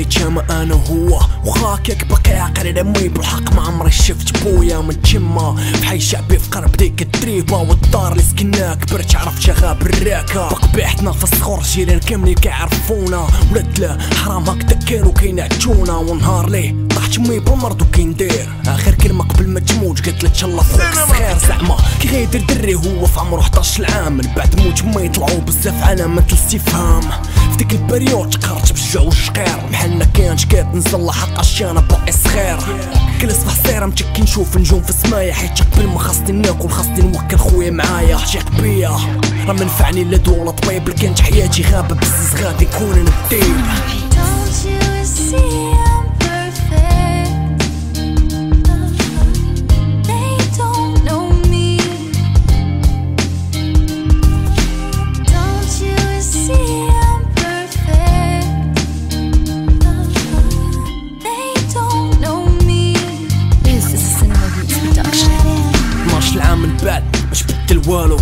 كبرني كما أنا هو؟ وخاك يكبر عقل دمي بالحق ما عمري شفت بويا من تما في حي شعبي في قرب ديك التريبة والدار اللي سكنها كبرت عرفت شغاب الراكه بقبيحتنا في الصخور جيران كاملين كيعرفونا. ولاد لا حرام هكدا كانوا كينعجونا ونهار ليه طاحت مي بالمرض وكيندير آخر كلمة قبل ما تموت قالت لك الله فوق الصغير زعما كي غيدير دري هو في عمره 11 عام من بعد موت ما يطلعوا بزاف علامات الاستفهام في ديك ال période تقرت بالجوع والشقير بحالنا كانت كتنزل حق الشانة باقي صغير جلس في حصيرة متكي نشوف نجوم في السمايا حيت قبل ما خاصني ناكل خاصني نوكل خويا معايا. جاك بيا. راه منفعني لا دوا ولا طبيب كانت حياتي غابة بزز غادي نكون Don't والو.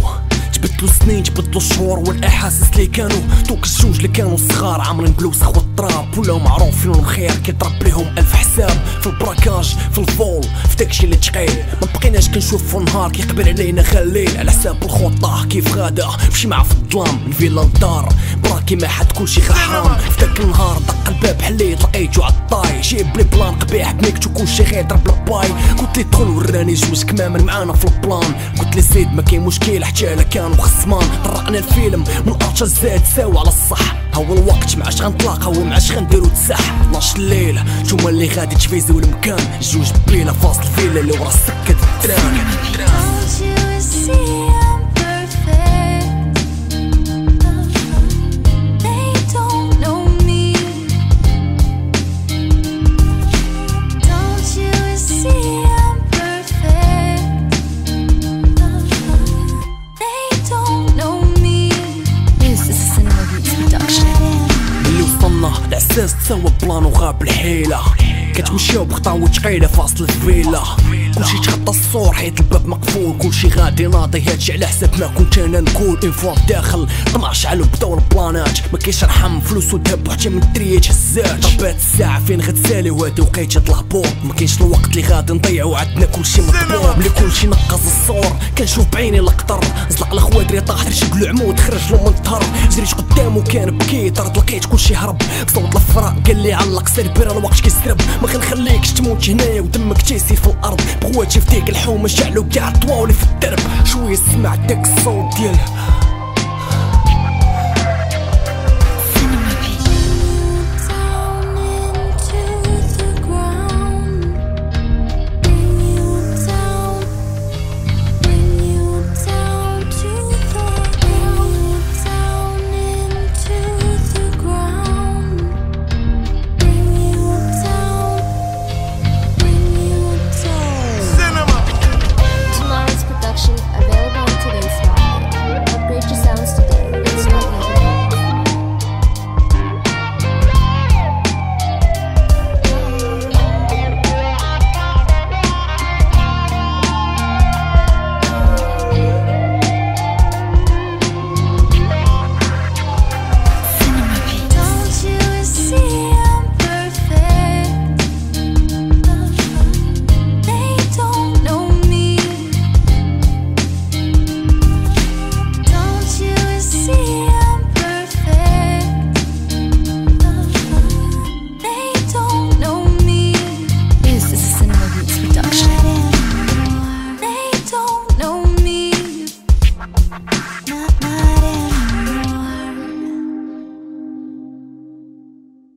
تبدلوا سنين تبدلوا الشهور والإحاسيس اللي كانوا. دوك الجوج اللي كانوا صغار عامرين بالوسخ والتراب ولاو معروفين والخير كيضرب ليهم ألف حساب. في ال braquage في ال vol في داكشي اللي تقيل. ما بقيناش كنشوفو نهار كيقبل علينا خليل. على حساب الخطة كيف غادا؟ مشي معاه في الظلام من فيلا للدار braquer ما حد كلشي غير حرام. في داك النهار دق الباب حليت لقيتو عالطاي جيب لي plan قبيح بنيكتو كلشي غير ضرب الباي قلت لي دخل وراني جوج كمامل معانا في البلان. قلت لي زيد ما كاين مشكل حتى الا كانوا خصمان طرقنا الفيلم من ارشا زاد ساو على الصح. هو الوقت ما عادش غنطلق هو ما عادش غنديرو تسح. 12 الليل نتوما اللي غادي تفيزو المكان جوج بليله فاصل فيلا اللي ورا السكة التران العساس تسوى بلان وغاب الحيلة. كتمشيو بخطا وتقيلة فاصل الفيلا كلشي تخطى الصور حيت الباب مقفول. كلشي غادي ناضي هادشي على حساب ما كنت أنا نقول. اون فوا داخل 12 على بداو البلانات. ما كاينش رحم فلوس وذهب وحتى من الدريات هزات. طبات الساعة فين غتسالي؟ وهادي وقيتة الهبوط. ما كاينش الوقت اللي غادي نضيعو عندنا كلشي مطبوع ملي كلشي نقص الصور. كنشوف بعيني القطر زلق الخوادري طاح شكلو عمود خرج له من الطهر جريت قدامو كان بكي طرد لقيت كلشي هرب. صوت الفراق قال لي علق سير الوقت كيسرب ما كنخليكش تموت هنايا ودمك تيسير في الأرض. بغواتي في ديك الحومة شعلو كاع طواولي في الدرب. شوية سمعت داك الصوت ديال